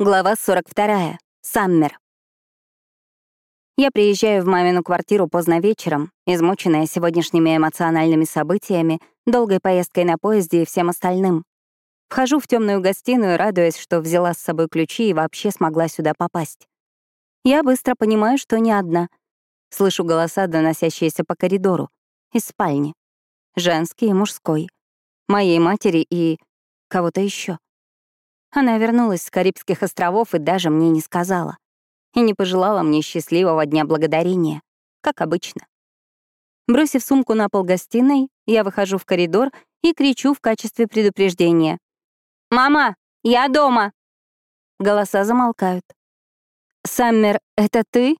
Глава 42. Саммер. Я приезжаю в мамину квартиру поздно вечером, измученная сегодняшними эмоциональными событиями, долгой поездкой на поезде и всем остальным. Вхожу в темную гостиную, радуясь, что взяла с собой ключи и вообще смогла сюда попасть. Я быстро понимаю, что не одна. Слышу голоса, доносящиеся по коридору, из спальни. Женский и мужской. Моей матери и кого-то еще. Она вернулась с Карибских островов и даже мне не сказала. И не пожелала мне счастливого дня благодарения, как обычно. Бросив сумку на пол гостиной, я выхожу в коридор и кричу в качестве предупреждения. «Мама, я дома!» Голоса замолкают. «Саммер, это ты?»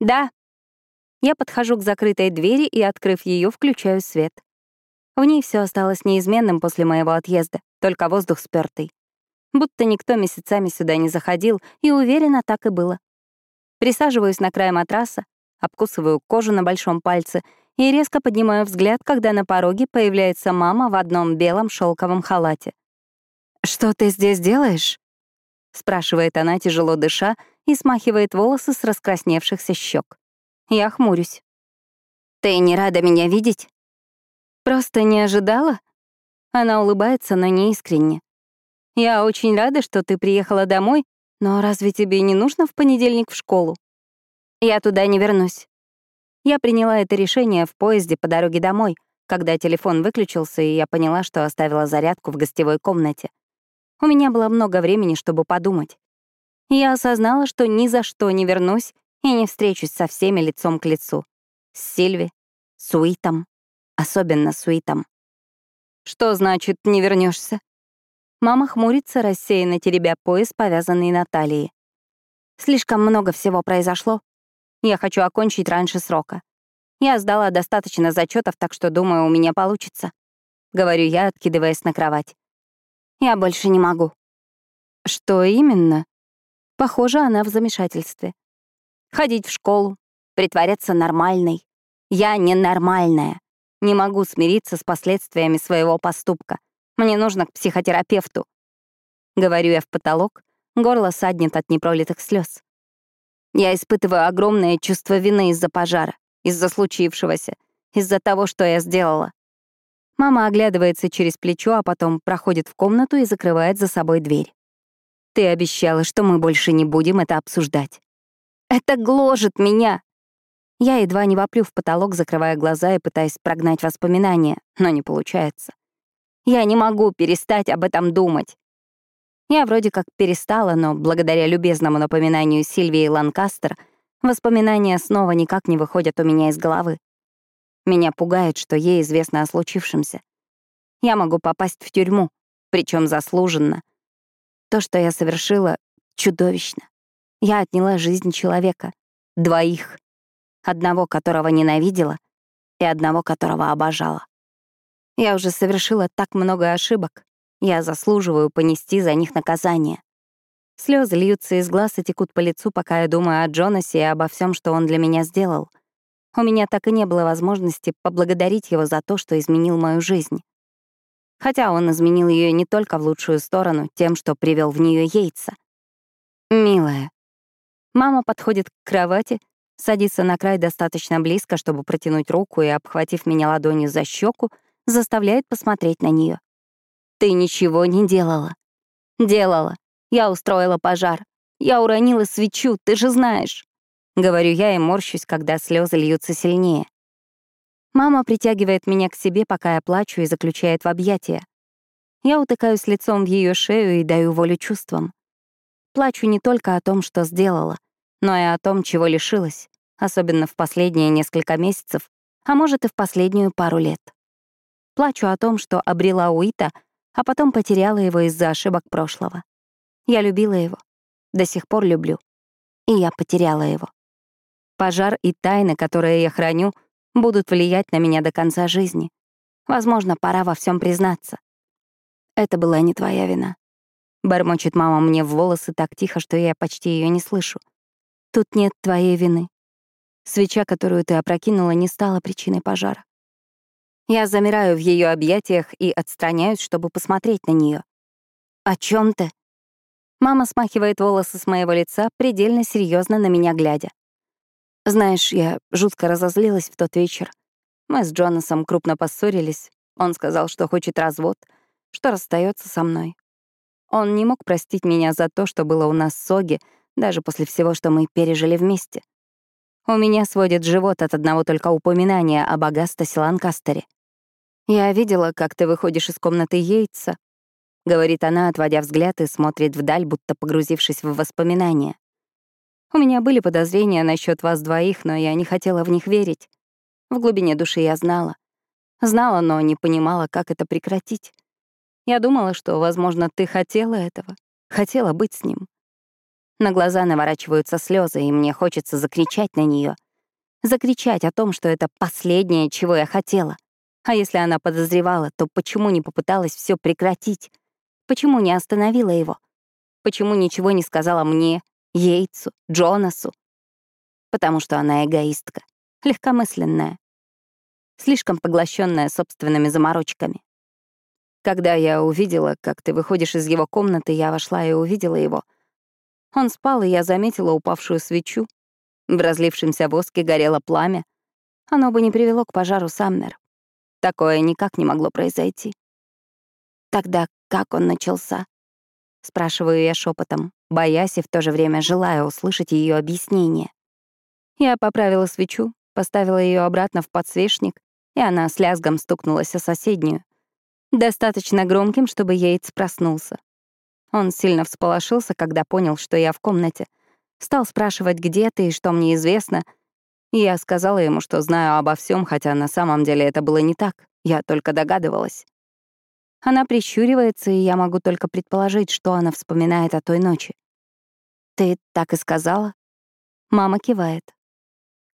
«Да». Я подхожу к закрытой двери и, открыв ее, включаю свет. В ней все осталось неизменным после моего отъезда, только воздух спёртый будто никто месяцами сюда не заходил, и уверенно так и было. Присаживаюсь на край матраса, обкусываю кожу на большом пальце и резко поднимаю взгляд, когда на пороге появляется мама в одном белом шелковом халате. «Что ты здесь делаешь?» — спрашивает она, тяжело дыша, и смахивает волосы с раскрасневшихся щек. Я хмурюсь. «Ты не рада меня видеть?» «Просто не ожидала?» Она улыбается, но не искренне. Я очень рада, что ты приехала домой, но разве тебе не нужно в понедельник в школу? Я туда не вернусь. Я приняла это решение в поезде по дороге домой, когда телефон выключился, и я поняла, что оставила зарядку в гостевой комнате. У меня было много времени, чтобы подумать. Я осознала, что ни за что не вернусь и не встречусь со всеми лицом к лицу. С Сильви, с Уитом, особенно с Уитом. «Что значит «не вернешься? Мама хмурится, рассеянно теребя пояс, повязанный на талии. Слишком много всего произошло. Я хочу окончить раньше срока. Я сдала достаточно зачетов, так что, думаю, у меня получится. Говорю я, откидываясь на кровать. Я больше не могу. Что именно? Похоже, она в замешательстве. Ходить в школу, притворяться нормальной. Я ненормальная. Не могу смириться с последствиями своего поступка. Мне нужно к психотерапевту. Говорю я в потолок, горло саднет от непролитых слез. Я испытываю огромное чувство вины из-за пожара, из-за случившегося, из-за того, что я сделала. Мама оглядывается через плечо, а потом проходит в комнату и закрывает за собой дверь. Ты обещала, что мы больше не будем это обсуждать. Это гложет меня. Я едва не воплю в потолок, закрывая глаза и пытаясь прогнать воспоминания, но не получается. Я не могу перестать об этом думать. Я вроде как перестала, но благодаря любезному напоминанию Сильвии Ланкастер воспоминания снова никак не выходят у меня из головы. Меня пугает, что ей известно о случившемся. Я могу попасть в тюрьму, причем заслуженно. То, что я совершила, чудовищно. Я отняла жизнь человека. Двоих. Одного, которого ненавидела, и одного, которого обожала. Я уже совершила так много ошибок. Я заслуживаю понести за них наказание. Слезы льются из глаз и текут по лицу, пока я думаю о Джонасе и обо всем, что он для меня сделал. У меня так и не было возможности поблагодарить его за то, что изменил мою жизнь. Хотя он изменил ее не только в лучшую сторону, тем, что привел в нее яйца. «Милая». Мама подходит к кровати, садится на край достаточно близко, чтобы протянуть руку и, обхватив меня ладонью за щеку, заставляет посмотреть на нее. Ты ничего не делала. Делала. Я устроила пожар. Я уронила свечу, ты же знаешь. Говорю я и морщусь, когда слезы льются сильнее. Мама притягивает меня к себе, пока я плачу и заключает в объятия. Я утыкаюсь лицом в ее шею и даю волю чувствам. Плачу не только о том, что сделала, но и о том, чего лишилась, особенно в последние несколько месяцев, а может и в последнюю пару лет. Плачу о том, что обрела Уита, а потом потеряла его из-за ошибок прошлого. Я любила его. До сих пор люблю. И я потеряла его. Пожар и тайны, которые я храню, будут влиять на меня до конца жизни. Возможно, пора во всем признаться. Это была не твоя вина. Бормочет мама мне в волосы так тихо, что я почти ее не слышу. Тут нет твоей вины. Свеча, которую ты опрокинула, не стала причиной пожара. Я замираю в ее объятиях и отстраняюсь, чтобы посмотреть на нее. «О чем ты?» Мама смахивает волосы с моего лица, предельно серьезно на меня глядя. Знаешь, я жутко разозлилась в тот вечер. Мы с Джонасом крупно поссорились. Он сказал, что хочет развод, что расстается со мной. Он не мог простить меня за то, что было у нас с Соги, даже после всего, что мы пережили вместе. У меня сводит живот от одного только упоминания об Агастасе Ланкастере. «Я видела, как ты выходишь из комнаты Йейтса», — говорит она, отводя взгляд и смотрит вдаль, будто погрузившись в воспоминания. «У меня были подозрения насчет вас двоих, но я не хотела в них верить. В глубине души я знала. Знала, но не понимала, как это прекратить. Я думала, что, возможно, ты хотела этого, хотела быть с ним. На глаза наворачиваются слезы, и мне хочется закричать на нее, Закричать о том, что это последнее, чего я хотела. А если она подозревала, то почему не попыталась все прекратить? Почему не остановила его? Почему ничего не сказала мне, Йейтсу, Джонасу? Потому что она эгоистка, легкомысленная, слишком поглощенная собственными заморочками. Когда я увидела, как ты выходишь из его комнаты, я вошла и увидела его — он спал, и я заметила упавшую свечу. В разлившемся воске горело пламя. Оно бы не привело к пожару Саммер. Такое никак не могло произойти. Тогда как он начался? Спрашиваю я шепотом, боясь и в то же время желая услышать ее объяснение. Я поправила свечу, поставила ее обратно в подсвечник, и она с лязгом стукнулась о соседнюю. Достаточно громким, чтобы Йейтс проснулся. Он сильно всполошился, когда понял, что я в комнате. Стал спрашивать, где ты и что мне известно. Я сказала ему, что знаю обо всем, хотя на самом деле это было не так. Я только догадывалась. Она прищуривается, и я могу только предположить, что она вспоминает о той ночи. «Ты так и сказала?» Мама кивает.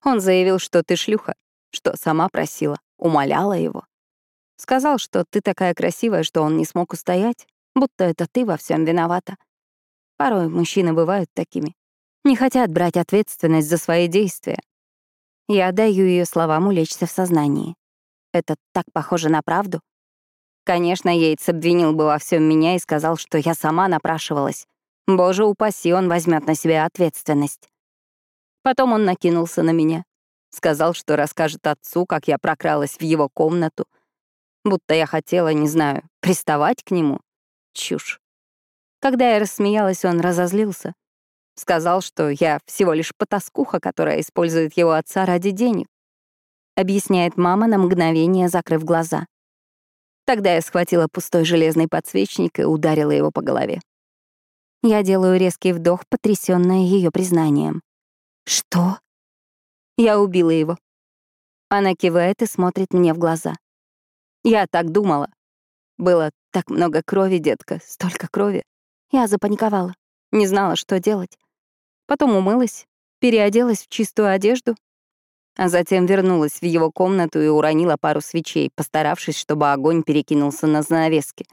Он заявил, что ты шлюха, что сама просила, умоляла его. Сказал, что ты такая красивая, что он не смог устоять, будто это ты во всем виновата. Порой мужчины бывают такими. Не хотят брать ответственность за свои действия. Я даю ее словам улечься в сознании. Это так похоже на правду. Конечно, Йейтс обвинил бы во всем меня и сказал, что я сама напрашивалась. Боже упаси, он возьмет на себя ответственность. Потом он накинулся на меня. Сказал, что расскажет отцу, как я прокралась в его комнату. Будто я хотела, не знаю, приставать к нему. Чушь. Когда я рассмеялась, он разозлился. Сказал, что я всего лишь потаскуха, которая использует его отца ради денег. Объясняет мама на мгновение, закрыв глаза. Тогда я схватила пустой железный подсвечник и ударила его по голове. Я делаю резкий вдох, потрясённая ее признанием. «Что?» Я убила его. Она кивает и смотрит мне в глаза. Я так думала. Было так много крови, детка, столько крови. Я запаниковала, не знала, что делать. Потом умылась, переоделась в чистую одежду, а затем вернулась в его комнату и уронила пару свечей, постаравшись, чтобы огонь перекинулся на занавески.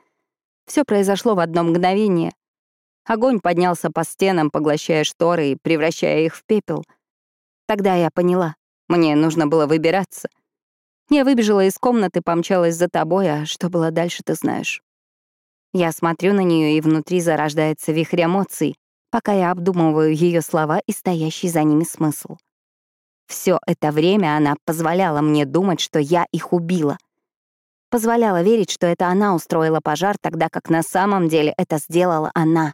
Все произошло в одно мгновение. Огонь поднялся по стенам, поглощая шторы и превращая их в пепел. Тогда я поняла, мне нужно было выбираться. Я выбежала из комнаты, помчалась за тобой, а что было дальше, ты знаешь. Я смотрю на нее, и внутри зарождается вихрь эмоций, пока я обдумываю ее слова и стоящий за ними смысл. Все это время она позволяла мне думать, что я их убила. Позволяла верить, что это она устроила пожар, тогда как на самом деле это сделала она.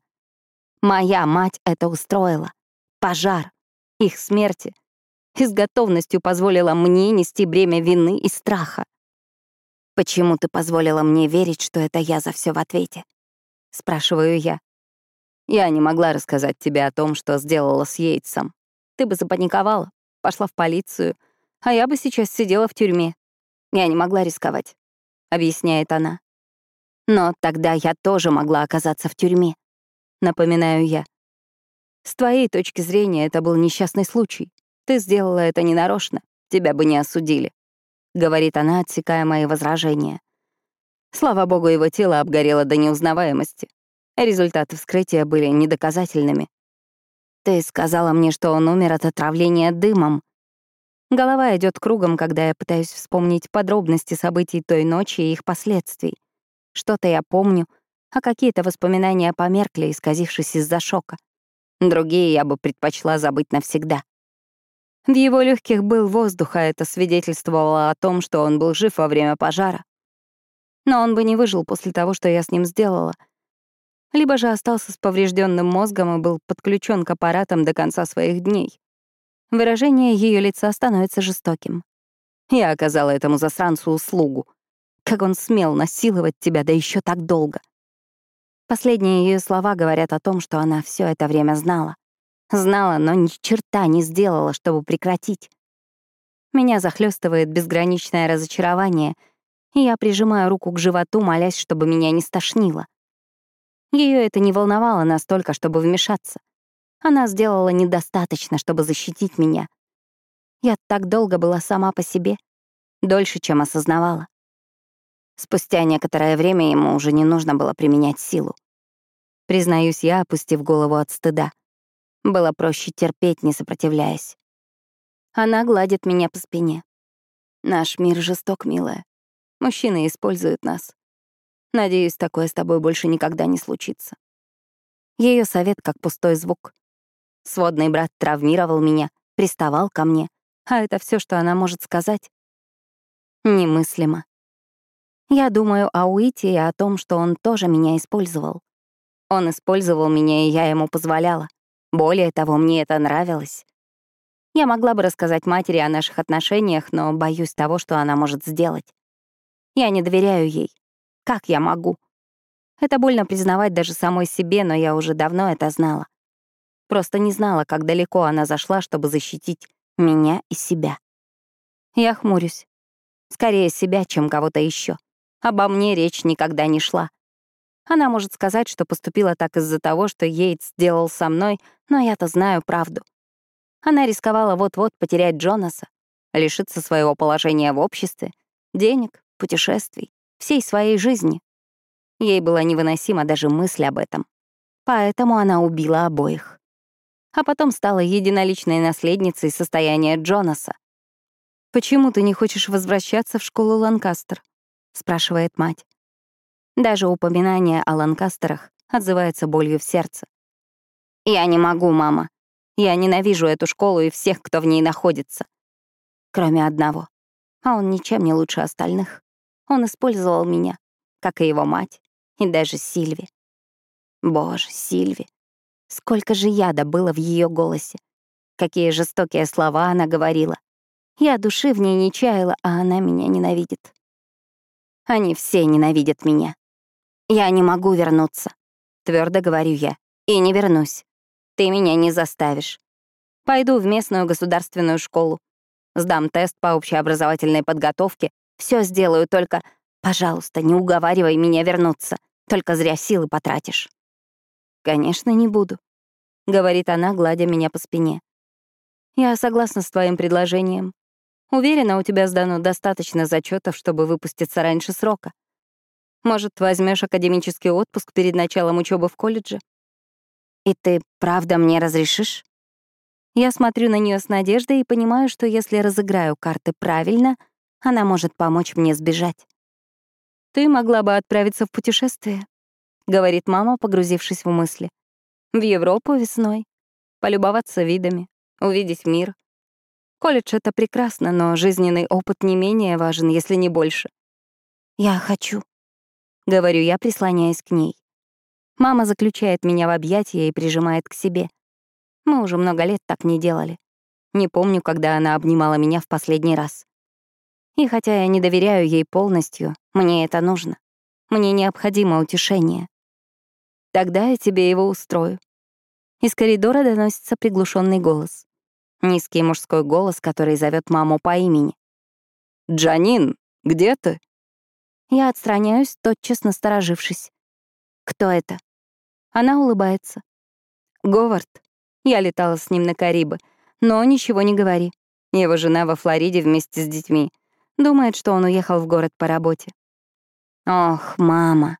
Моя мать это устроила. Пожар. Их смерти. И с готовностью позволила мне нести бремя вины и страха. «Почему ты позволила мне верить, что это я за все в ответе?» — спрашиваю я. «Я не могла рассказать тебе о том, что сделала с Йейтсом. Ты бы запаниковала, пошла в полицию, а я бы сейчас сидела в тюрьме. Я не могла рисковать», — объясняет она. «Но тогда я тоже могла оказаться в тюрьме», — напоминаю я. «С твоей точки зрения это был несчастный случай. Ты сделала это ненарочно, тебя бы не осудили. — говорит она, отсекая мои возражения. Слава богу, его тело обгорело до неузнаваемости. Результаты вскрытия были недоказательными. Ты сказала мне, что он умер от отравления дымом. Голова идет кругом, когда я пытаюсь вспомнить подробности событий той ночи и их последствий. Что-то я помню, а какие-то воспоминания померкли, исказившись из-за шока. Другие я бы предпочла забыть навсегда. В его легких был воздух, а это свидетельствовало о том, что он был жив во время пожара. Но он бы не выжил после того, что я с ним сделала. Либо же остался с поврежденным мозгом и был подключен к аппаратам до конца своих дней. Выражение ее лица становится жестоким. Я оказала этому засранцу услугу. Как он смел насиловать тебя, да еще так долго. Последние ее слова говорят о том, что она все это время знала. Знала, но ни черта не сделала, чтобы прекратить. Меня захлестывает безграничное разочарование, и я прижимаю руку к животу, молясь, чтобы меня не стошнило. Ее это не волновало настолько, чтобы вмешаться. Она сделала недостаточно, чтобы защитить меня. Я так долго была сама по себе, дольше, чем осознавала. Спустя некоторое время ему уже не нужно было применять силу. Признаюсь я, опустив голову от стыда. Было проще терпеть, не сопротивляясь. Она гладит меня по спине. Наш мир жесток, милая. Мужчины используют нас. Надеюсь, такое с тобой больше никогда не случится. Ее совет как пустой звук. Сводный брат травмировал меня, приставал ко мне, а это все, что она может сказать. Немыслимо. Я думаю о Уите и о том, что он тоже меня использовал. Он использовал меня, и я ему позволяла. Более того, мне это нравилось. Я могла бы рассказать матери о наших отношениях, но боюсь того, что она может сделать. Я не доверяю ей. Как я могу? Это больно признавать даже самой себе, но я уже давно это знала. Просто не знала, как далеко она зашла, чтобы защитить меня и себя. Я хмурюсь. Скорее себя, чем кого-то еще. Обо мне речь никогда не шла. Она может сказать, что поступила так из-за того, что Йейтс сделал со мной, но я-то знаю правду. Она рисковала вот-вот потерять Джонаса, лишиться своего положения в обществе, денег, путешествий, всей своей жизни. Ей была невыносима даже мысль об этом. Поэтому она убила обоих. А потом стала единоличной наследницей состояния Джонаса. «Почему ты не хочешь возвращаться в школу Ланкастер?» — спрашивает мать. Даже упоминание о Ланкастерах отзывается болью в сердце. «Я не могу, мама. Я ненавижу эту школу и всех, кто в ней находится. Кроме одного. А он ничем не лучше остальных. Он использовал меня, как и его мать, и даже Сильви. Боже, Сильви. Сколько же яда было в ее голосе. Какие жестокие слова она говорила. Я души в ней не чаяла, а она меня ненавидит. Они все ненавидят меня. «Я не могу вернуться», — твердо говорю я. «И не вернусь. Ты меня не заставишь. Пойду в местную государственную школу. Сдам тест по общеобразовательной подготовке. Все сделаю, только, пожалуйста, не уговаривай меня вернуться. Только зря силы потратишь». «Конечно, не буду», — говорит она, гладя меня по спине. «Я согласна с твоим предложением. Уверена, у тебя сдано достаточно зачетов, чтобы выпуститься раньше срока. Может, возьмешь академический отпуск перед началом учебы в колледже? И ты правда мне разрешишь? Я смотрю на нее с надеждой и понимаю, что если разыграю карты правильно, она может помочь мне сбежать. «Ты могла бы отправиться в путешествие», — говорит мама, погрузившись в мысли. «В Европу весной, полюбоваться видами, увидеть мир. Колледж — это прекрасно, но жизненный опыт не менее важен, если не больше». «Я хочу», говорю я, прислоняясь к ней. Мама заключает меня в объятия и прижимает к себе. Мы уже много лет так не делали. Не помню, когда она обнимала меня в последний раз. И хотя я не доверяю ей полностью, мне это нужно. Мне необходимо утешение. Тогда я тебе его устрою. Из коридора доносится приглушенный голос. Низкий мужской голос, который зовет маму по имени. «Джанин, где ты?» Я отстраняюсь, тотчас насторожившись. «Кто это?» Она улыбается. «Говард. Я летала с ним на Карибы. Но ничего не говори. Его жена во Флориде вместе с детьми. Думает, что он уехал в город по работе». «Ох, мама».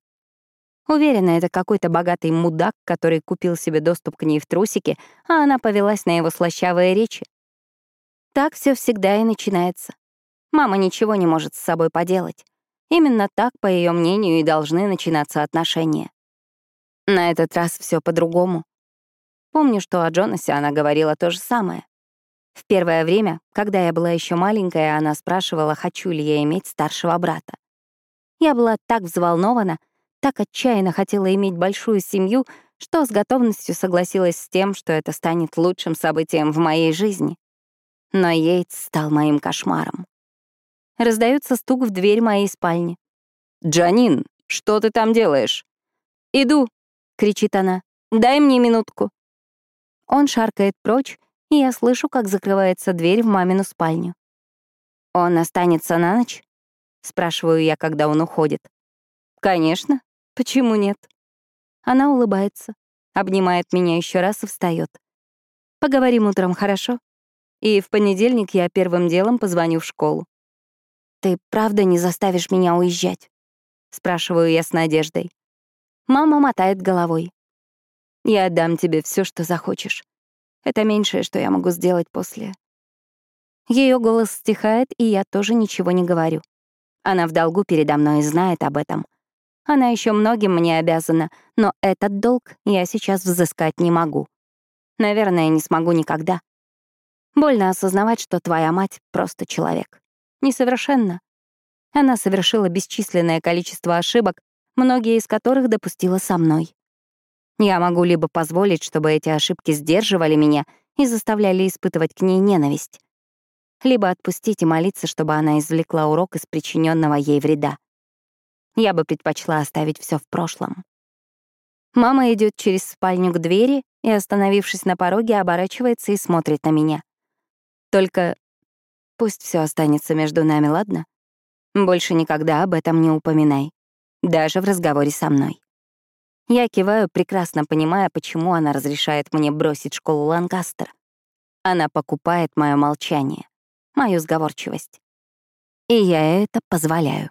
Уверена, это какой-то богатый мудак, который купил себе доступ к ней в трусике, а она повелась на его слащавые речи. Так все всегда и начинается. Мама ничего не может с собой поделать. Именно так, по ее мнению, и должны начинаться отношения. На этот раз все по-другому. Помню, что о Джонасе она говорила то же самое. В первое время, когда я была еще маленькая, она спрашивала, хочу ли я иметь старшего брата. Я была так взволнована, так отчаянно хотела иметь большую семью, что с готовностью согласилась с тем, что это станет лучшим событием в моей жизни. Но Йейтс стал моим кошмаром. Раздается стук в дверь моей спальни. «Джанин, что ты там делаешь?» «Иду», — кричит она. «Дай мне минутку». Он шаркает прочь, и я слышу, как закрывается дверь в мамину спальню. «Он останется на ночь?» — спрашиваю я, когда он уходит. «Конечно. Почему нет?» Она улыбается, обнимает меня еще раз и встает. «Поговорим утром, хорошо? И в понедельник я первым делом позвоню в школу». «Ты правда не заставишь меня уезжать?» — спрашиваю я с надеждой. Мама мотает головой. «Я отдам тебе все, что захочешь. Это меньшее, что я могу сделать после. Ее голос стихает, и я тоже ничего не говорю. Она в долгу передо мной и знает об этом. Она еще многим мне обязана, но этот долг я сейчас взыскать не могу. Наверное, не смогу никогда. Больно осознавать, что твоя мать — просто человек. Несовершенна. Она совершила бесчисленное количество ошибок, многие из которых допустила со мной. Я могу либо позволить, чтобы эти ошибки сдерживали меня и заставляли испытывать к ней ненависть, либо отпустить и молиться, чтобы она извлекла урок из причиненного ей вреда. Я бы предпочла оставить все в прошлом. Мама идет через спальню к двери и, остановившись на пороге, оборачивается и смотрит на меня. Только пусть все останется между нами, ладно? Больше никогда об этом не упоминай. Даже в разговоре со мной. Я киваю, прекрасно понимая, почему она разрешает мне бросить школу Ланкастер. Она покупает мое молчание, мою сговорчивость. И я это позволяю.